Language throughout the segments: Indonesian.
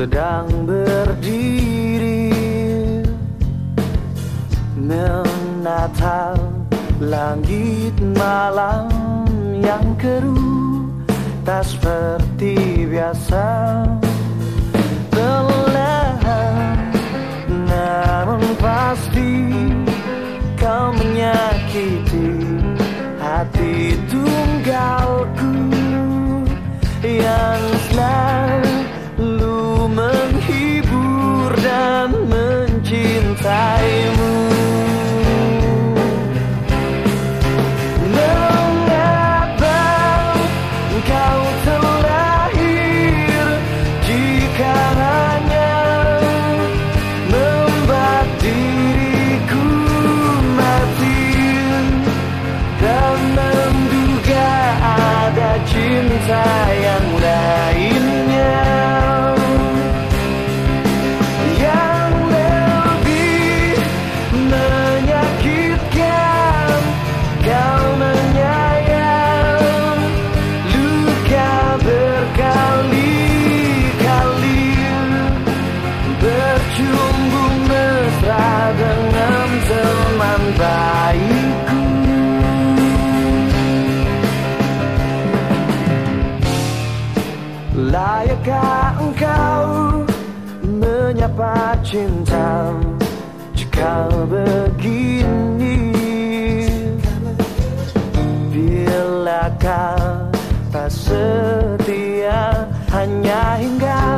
sedang berdiri Menatap langit malam yang keruh Tak seperti biasa. Perlahan namun pasti Layakkah engkau menyapa cinta jika begini? Bilakah tak setia hanya hingga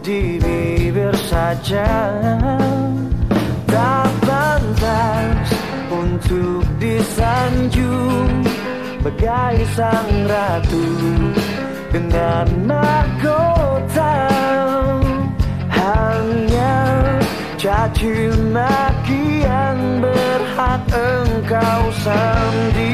di bibir saja? Tak pantas untuk disanjung bagai sang ratu dengan mahkota hanya caci yang berhak engkau sendiri